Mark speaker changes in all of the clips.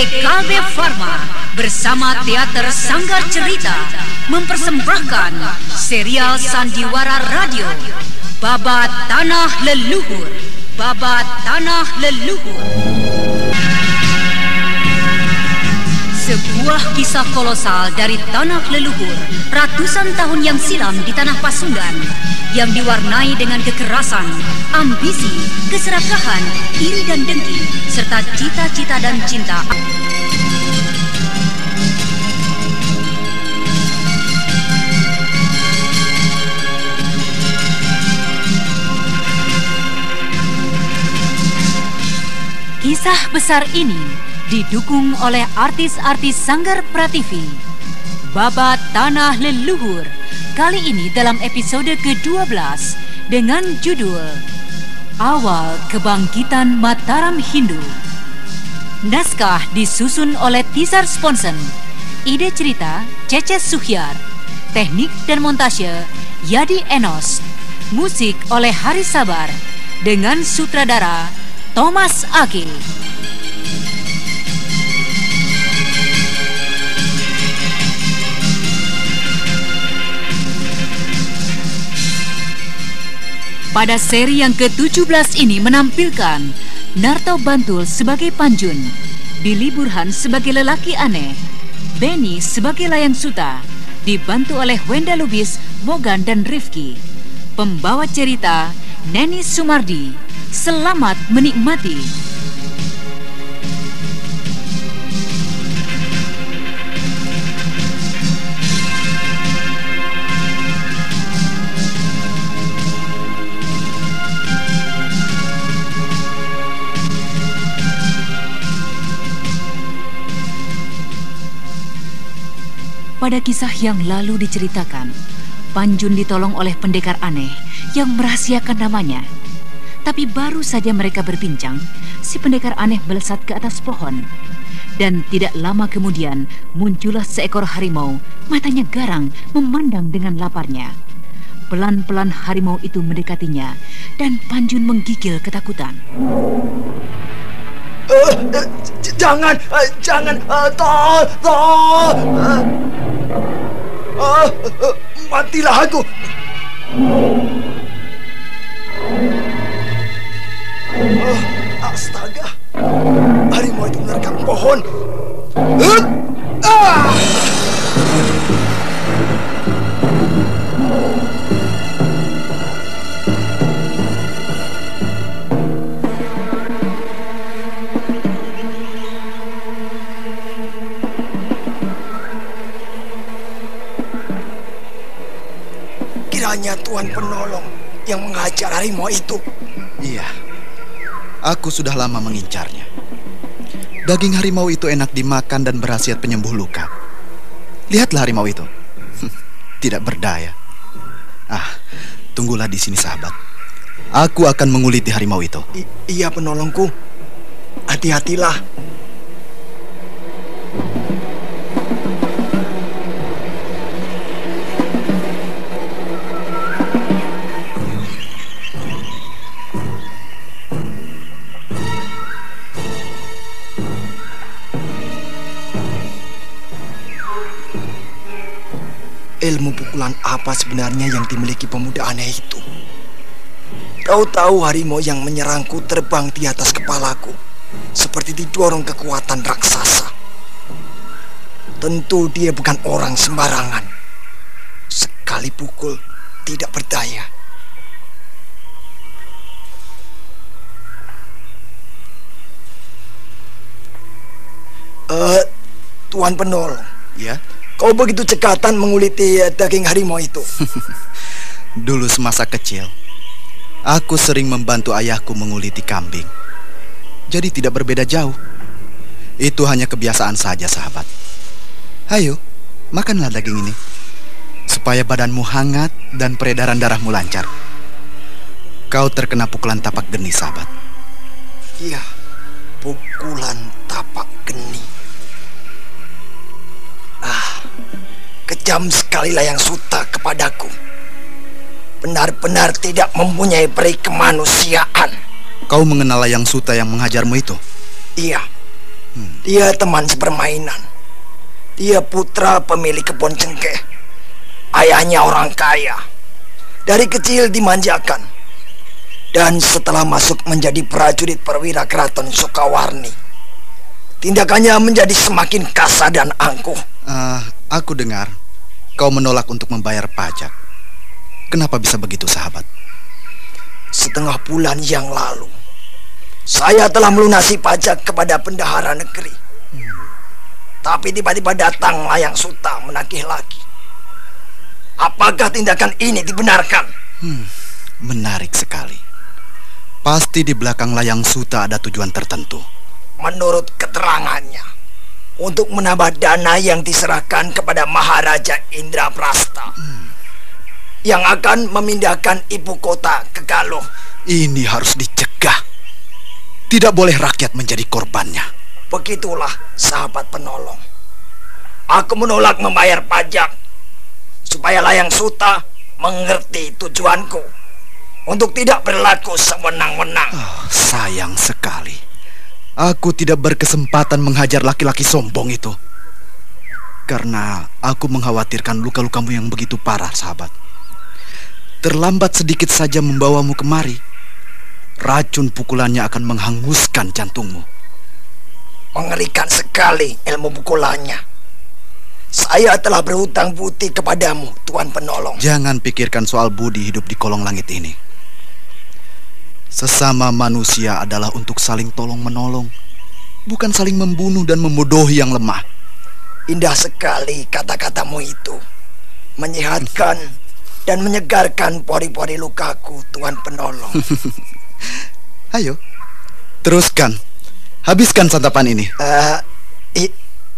Speaker 1: PT Kalbe Farma bersama Teater Sanggar Cerita mempersembahkan serial Sandiwara Radio Babat Tanah Leluhur. Babat Tanah Leluhur. Sebuah kisah kolosal dari tanah leluhur ratusan tahun yang silam di tanah Pasundan yang diwarnai dengan kekerasan, ambisi, keserakahan, iri dan dengki, serta cita-cita dan cinta. Kisah besar ini didukung oleh artis-artis Sanggar Prativi. Babat Tanah Leluhur kali ini dalam episode ke-12 dengan judul Awal Kebangkitan Mataram Hindu. Naskah disusun oleh Tisar Sponsen. Ide cerita Cece Suhyar. Teknik dan montase Yadi Enos. Musik oleh Hari Sabar dengan sutradara Thomas Age. Pada seri yang ke-17 ini menampilkan Narto Bantul sebagai Panjun, Billy Burhan sebagai lelaki aneh, Benny sebagai Layang Suta, dibantu oleh Wenda Lubis, Mogan dan Rifki. Pembawa cerita Neni Sumardi. Selamat menikmati. Pada kisah yang lalu diceritakan, Panjun ditolong oleh pendekar aneh yang merahasiakan namanya. Tapi baru saja mereka berbincang, si pendekar aneh melesat ke atas pohon. Dan tidak lama kemudian muncullah seekor harimau, matanya garang memandang dengan laparnya. Pelan-pelan harimau itu mendekatinya dan Panjun menggigil ketakutan.
Speaker 2: Uh, uh, jangan, uh, jangan, uh, tol, tol. Uh, uh, matilah aku. Uh, astaga, harimau itu menerkam pohon. Ah! Kiranya Tuhan penolong yang mengajar harimau itu.
Speaker 3: Iya, aku sudah lama mengincarnya. Daging harimau itu enak dimakan dan berhasiat penyembuh luka. Lihatlah harimau itu. Tidak berdaya. Ah, tunggulah di sini sahabat. Aku akan menguliti harimau itu.
Speaker 2: I iya penolongku. Hati-hatilah. Ilmu pukulan apa sebenarnya yang dimiliki pemuda aneh itu? Tahu-tahu harimau yang menyerangku terbang di atas kepalaku, seperti didorong kekuatan raksasa. Tentu dia bukan orang sembarangan. Sekali pukul tidak berdaya. Eh, Tuan penolong,
Speaker 3: Ya,
Speaker 2: kau begitu cekatan menguliti eh, daging harimau itu.
Speaker 3: dulu semasa kecil, aku sering membantu ayahku menguliti kambing. Jadi tidak berbeda jauh. Itu hanya kebiasaan saja, sahabat. Ayo, makanlah daging ini. Supaya badanmu hangat dan peredaran darahmu lancar. Kau terkena pukulan tapak geni, sahabat.
Speaker 2: Iya, pukulan tapak geni. Kejam sekali lah yang suta kepadaku. Benar-benar tidak mempunyai peri kemanusiaan.
Speaker 3: Kau mengenal Layang Suta yang menghajarmu itu?
Speaker 2: Iya, Hmm. Dia teman sepermainan. Dia putra pemilik kebun cengkeh. Ayahnya orang kaya. Dari kecil dimanjakan. Dan setelah masuk menjadi prajurit perwira keraton Sukawarni, tindakannya menjadi semakin kasar dan angkuh.
Speaker 4: Uh, aku dengar kau menolak untuk membayar pajak. Kenapa bisa begitu, sahabat?
Speaker 2: Setengah bulan yang lalu, saya telah melunasi pajak kepada pendahara negeri. Hmm. Tapi tiba-tiba datang layang suta menagih lagi. Apakah tindakan ini dibenarkan?
Speaker 4: Hmm, menarik sekali. Pasti di belakang layang suta ada tujuan tertentu.
Speaker 2: Menurut keterangannya, untuk menambah dana yang diserahkan kepada Maharaja Indra Prasta. Hmm. Yang akan memindahkan ibu kota ke Galuh.
Speaker 4: Ini harus dicegah. Tidak boleh rakyat menjadi korbannya.
Speaker 2: Begitulah sahabat penolong. Aku menolak membayar pajak supaya Layang Suta mengerti tujuanku untuk tidak berlaku sewenang-wenang. Oh,
Speaker 4: sayang sekali. Aku tidak berkesempatan menghajar laki-laki sombong itu. Karena aku mengkhawatirkan luka-lukamu yang begitu parah, sahabat. Terlambat sedikit saja membawamu kemari Racun pukulannya akan menghanguskan jantungmu.
Speaker 2: Mengerikan sekali ilmu pukulannya. Saya telah berhutang budi kepadamu, Tuan Penolong.
Speaker 4: Jangan pikirkan soal budi hidup di kolong langit ini. Sesama manusia adalah untuk saling tolong-menolong, bukan saling membunuh dan membodohi yang lemah.
Speaker 2: Indah sekali kata-katamu itu. Menyehatkan dan menyegarkan pori-pori lukaku, Tuan Penolong.
Speaker 4: Ayo, teruskan. Habiskan santapan ini. Uh,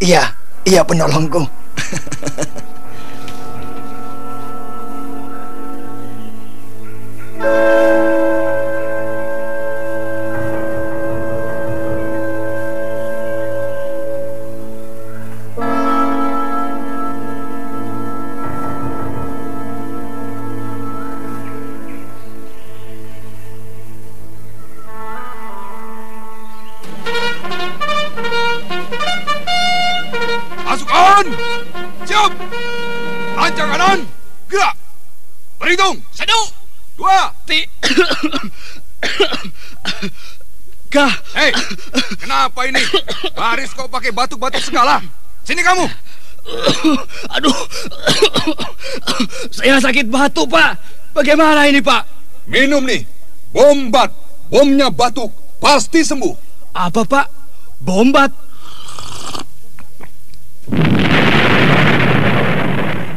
Speaker 2: iya, iya penolongku.
Speaker 5: Berhitung. Satu. Dua. Ti.
Speaker 6: Kah.
Speaker 5: Hei, kenapa ini? Baris kau pakai batuk-batuk segala. Sini kamu.
Speaker 6: Aduh. Saya sakit batuk, Pak. Bagaimana ini, Pak?
Speaker 5: Minum nih. Bombat. Bomnya batuk. Pasti sembuh.
Speaker 6: Apa, Pak? Bombat?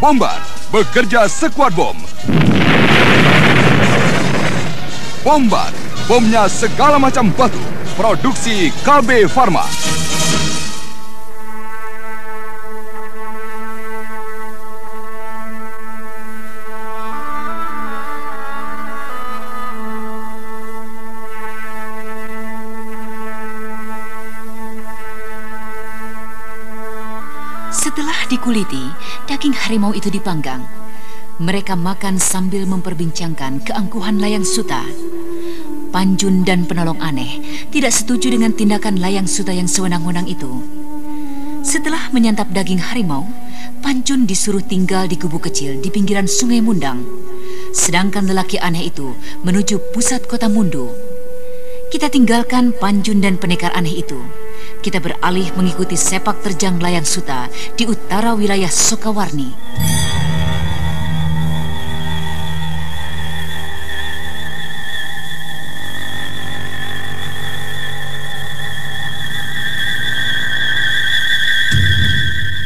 Speaker 5: Bombar bekerja sekuat bom. Bombar, bomnya segala macam batu. Produksi KB Pharma.
Speaker 1: dikuliti, daging harimau itu dipanggang. Mereka makan sambil memperbincangkan keangkuhan Layang Suta. Panjun dan penolong aneh tidak setuju dengan tindakan Layang Suta yang sewenang-wenang itu. Setelah menyantap daging harimau, Panjun disuruh tinggal di kubu kecil di pinggiran Sungai Mundang. Sedangkan lelaki aneh itu menuju pusat kota Mundu. Kita tinggalkan Panjun dan penekar aneh itu kita beralih mengikuti sepak terjang layang suta di utara wilayah Sokawarni.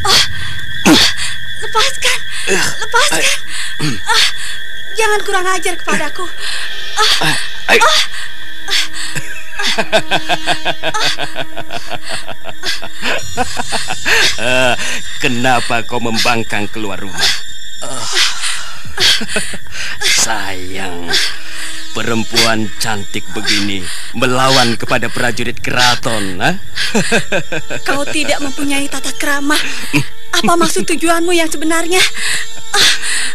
Speaker 7: Ah, lepaskan, lepaskan. Ah, jangan kurang ajar kepadaku. Ah, ah.
Speaker 8: Eh, kenapa kau membangkang keluar rumah? Sayang, perempuan cantik begini melawan kepada prajurit keraton, ha?
Speaker 7: Kau tidak mempunyai tata krama. Apa maksud tujuanmu yang sebenarnya?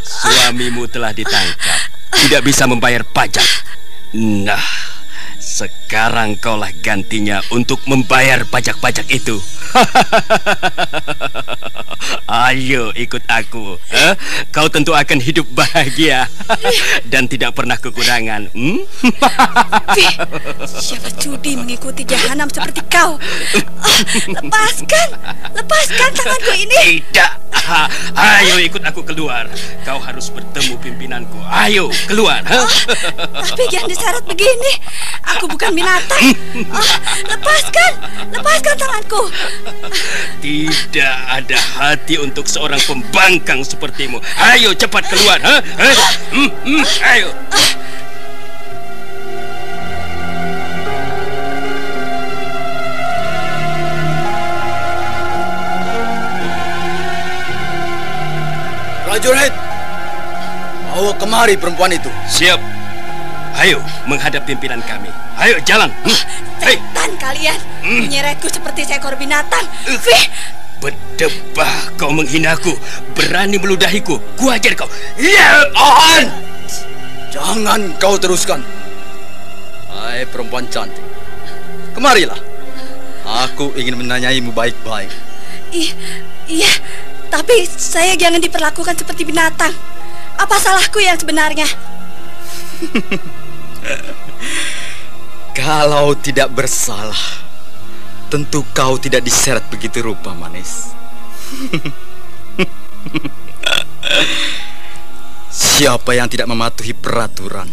Speaker 8: Suamimu telah ditangkap, tidak bisa membayar pajak. Nah, sekarang kaulah gantinya untuk membayar pajak-pajak itu. Ayo ikut aku. Eh? Kau tentu akan hidup bahagia dan tidak pernah kekurangan. Hmm?
Speaker 7: Fih, siapa sudi mengikuti jahanam seperti kau? Ah, lepaskan, lepaskan tanganku ini.
Speaker 8: Tidak. Ayo ikut aku keluar. Kau harus bertemu pimpinanku. Ayo keluar. ha?
Speaker 7: Tapi jangan diseret begini. Aku bukan binatang. Ah, lepaskan, lepaskan tanganku.
Speaker 8: Tidak ada hati untuk seorang pembangkang sepertimu. Ayo cepat keluar. Ha? Hmm, hmm, ayo.
Speaker 3: Prajurit, bawa kemari perempuan itu.
Speaker 8: Siap. Ayo menghadap pimpinan kami. Ayo jalan. Hmm. Hei,
Speaker 7: Setan kalian,
Speaker 8: Hmm.
Speaker 7: menyeretku seperti seekor binatang. Fih,
Speaker 8: berdebah kau menghinaku, berani meludahiku. Kuajar kau. Ya, on.
Speaker 3: Jangan kau teruskan. Hai perempuan cantik. Kemarilah. Aku ingin menanyaimu baik-baik.
Speaker 7: i- iya, tapi saya jangan diperlakukan seperti binatang. Apa salahku yang sebenarnya?
Speaker 3: Kalau tidak bersalah, tentu kau tidak diseret begitu rupa manis. Siapa yang tidak mematuhi peraturan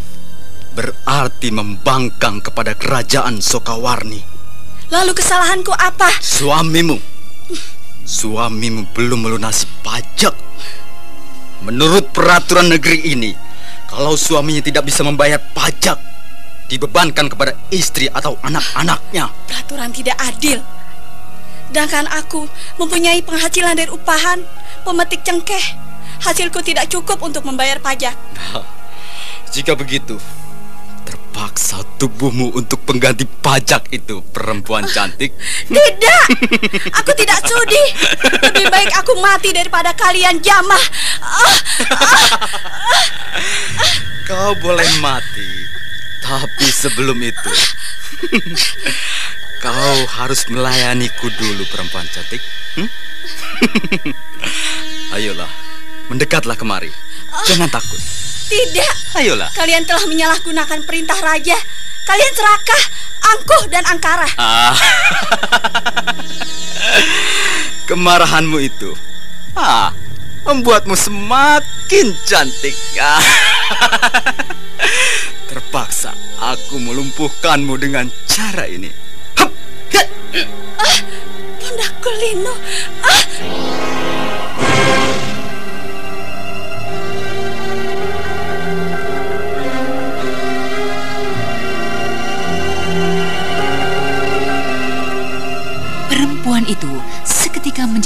Speaker 3: berarti membangkang kepada kerajaan Sokawarni.
Speaker 7: Lalu kesalahanku apa?
Speaker 3: Suamimu, suamimu belum melunasi pajak. Menurut peraturan negeri ini, kalau suaminya tidak bisa membayar pajak, dibebankan kepada istri atau anak-anaknya.
Speaker 7: Peraturan tidak adil. Sedangkan aku mempunyai penghasilan dari upahan, pemetik cengkeh. Hasilku tidak cukup untuk membayar pajak.
Speaker 3: Jika begitu, terpaksa tubuhmu untuk pengganti pajak itu, perempuan cantik.
Speaker 7: Tidak, aku tidak sudi. Lebih baik aku mati daripada kalian jamah. Ah,
Speaker 3: Kau boleh mati, tapi sebelum itu, kau harus melayaniku dulu, perempuan cantik. Hmm? Ayolah, mendekatlah kemari. Jangan takut.
Speaker 7: Tidak,
Speaker 3: Ayolah.
Speaker 7: kalian telah menyalahgunakan perintah raja. Kalian serakah, angkuh dan angkara.
Speaker 3: Ah. Kemarahanmu itu ah, membuatmu semakin cantik. Ah. Terpaksa aku melumpuhkanmu dengan cara ini. Hup, het.
Speaker 7: Pundakku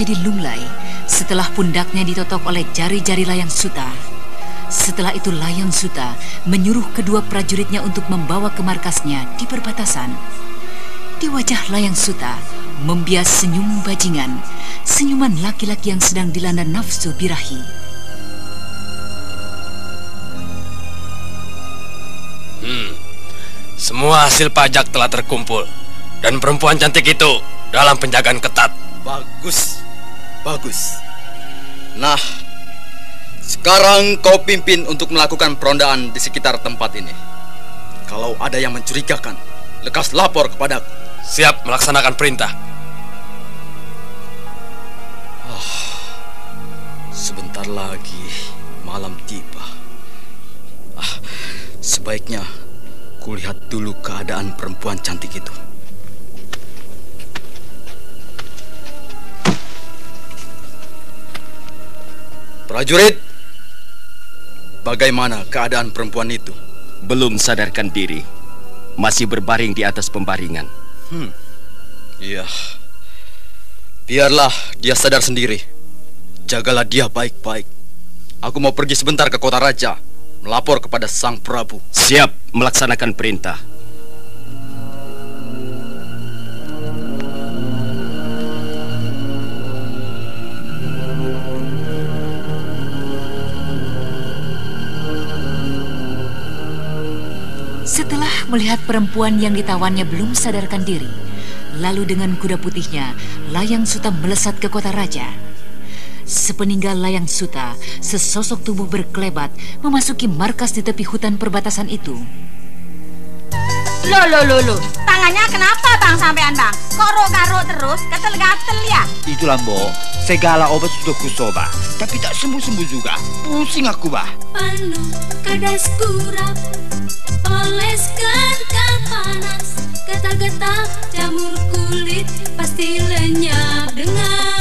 Speaker 1: menjadi lunglai setelah pundaknya ditotok oleh jari-jari Layang Suta. Setelah itu Layang Suta menyuruh kedua prajuritnya untuk membawa ke markasnya di perbatasan. Di wajah Layang Suta membias senyum bajingan, senyuman laki-laki yang sedang dilanda nafsu birahi.
Speaker 8: Semua hasil pajak telah terkumpul dan perempuan cantik itu dalam penjagaan ketat.
Speaker 3: Bagus, bagus. Nah, sekarang kau pimpin untuk melakukan perondaan di sekitar tempat ini. Kalau ada yang mencurigakan, lekas lapor kepada
Speaker 8: Siap melaksanakan perintah.
Speaker 3: Sebentar lagi malam tiba. Ah, sebaiknya kulihat dulu keadaan perempuan cantik itu. Prajurit, bagaimana keadaan perempuan itu?
Speaker 8: Belum sadarkan diri. Masih berbaring di atas pembaringan.
Speaker 3: Iya. Biarlah dia sadar sendiri. Jagalah dia baik-baik. Aku mau pergi sebentar ke kota raja, melapor kepada sang Prabu.
Speaker 8: Siap melaksanakan perintah.
Speaker 1: Melihat perempuan yang ditawannya belum sadarkan diri, lalu dengan kuda putihnya, Layang Suta melesat ke kota raja. Sepeninggal Layang Suta, sesosok tubuh berkelebat memasuki markas di tepi hutan perbatasan itu.
Speaker 9: Loh, loh, loh, loh. Tangannya kenapa bang sampean bang? Kok ro terus, gatel-gatel ya?
Speaker 2: Itulah mbok, segala obat sudah kusoba, tapi tak sembuh-sembuh juga. Pusing aku bah.
Speaker 10: Panu kadas kurap, oleskan kal panas, kata-kata jamur kulit pasti lenyap dengan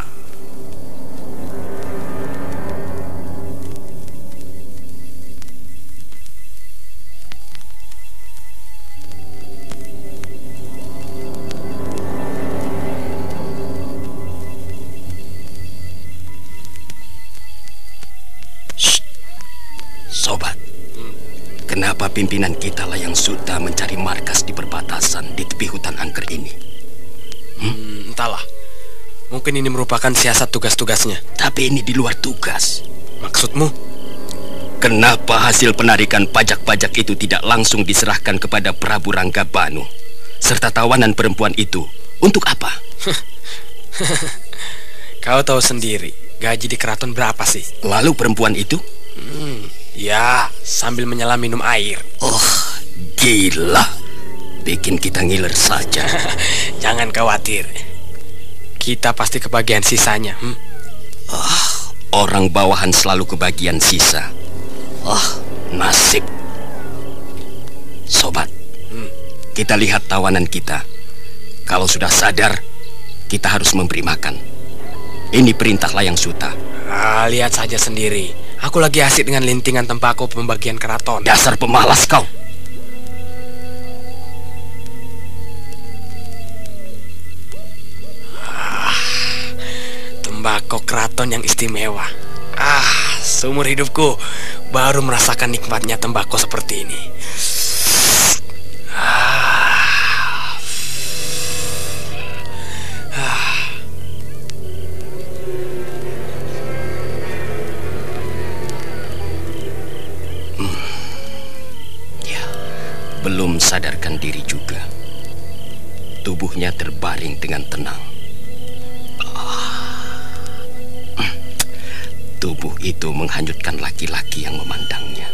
Speaker 8: Pimpinan kita lah yang sudah mencari markas di perbatasan di tepi hutan angker ini?
Speaker 11: Hmm? Hmm, entahlah. Mungkin ini merupakan siasat tugas-tugasnya.
Speaker 8: Tapi ini di luar tugas.
Speaker 11: Maksudmu?
Speaker 8: Kenapa hasil penarikan pajak-pajak itu tidak langsung diserahkan kepada Prabu Rangga Banu serta tawanan perempuan itu? Untuk apa?
Speaker 11: Kau tahu sendiri, gaji di keraton berapa sih?
Speaker 8: Lalu perempuan itu?
Speaker 11: Hmm, Ya, sambil menyelam minum air.
Speaker 8: Oh, gila. Bikin kita ngiler saja.
Speaker 11: Jangan khawatir. Kita pasti kebagian sisanya. Hmm?
Speaker 8: Oh, orang bawahan selalu kebagian sisa. Oh, nasib. Sobat, hmm. kita lihat tawanan kita. Kalau sudah sadar, kita harus memberi makan. Ini perintah layang suta.
Speaker 11: Ah, lihat saja sendiri. Aku lagi asik dengan lintingan tembakau pembagian keraton.
Speaker 8: Dasar pemalas kau.
Speaker 11: Ah, tembakau keraton yang istimewa. Ah, seumur hidupku baru merasakan nikmatnya tembakau seperti ini.
Speaker 8: belum Tubuhnya terbaring dengan tenang. Tubuh itu menghanyutkan laki-laki yang memandangnya.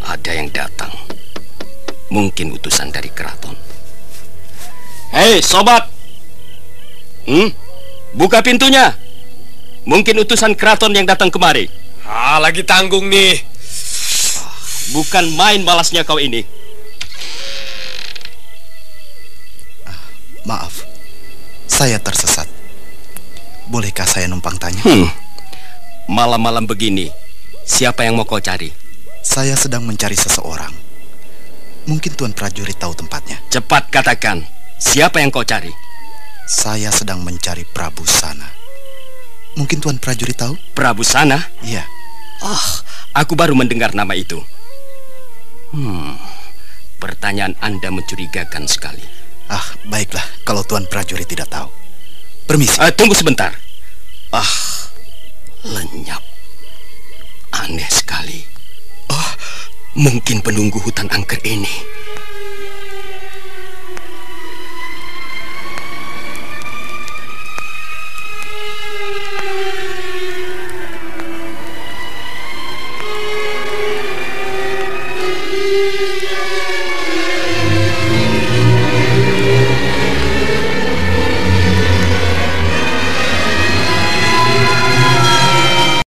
Speaker 8: ada yang datang. Mungkin utusan dari keraton. Hei, sobat! Hmm? Buka pintunya! Mungkin utusan keraton yang datang kemari.
Speaker 11: Ah, lagi tanggung nih.
Speaker 8: Bukan main balasnya kau ini.
Speaker 3: Maaf, saya tersesat. Bolehkah saya numpang tanya?
Speaker 8: Hmm. Malam-malam begini, siapa yang mau kau cari?
Speaker 3: Saya sedang mencari seseorang. Mungkin Tuan prajurit tahu tempatnya.
Speaker 8: Cepat katakan, siapa yang kau cari?
Speaker 3: Saya sedang mencari Prabu Sana. Mungkin Tuan prajurit tahu?
Speaker 8: Prabu Sana?
Speaker 3: Iya.
Speaker 8: Oh, aku baru mendengar nama itu. Hmm, pertanyaan Anda mencurigakan sekali.
Speaker 3: Ah, baiklah kalau Tuan prajurit tidak tahu. Permisi.
Speaker 8: Uh, tunggu sebentar. Ah, lenyap. Aneh sekali.
Speaker 3: Oh,
Speaker 8: Mungkin penunggu hutan angker ini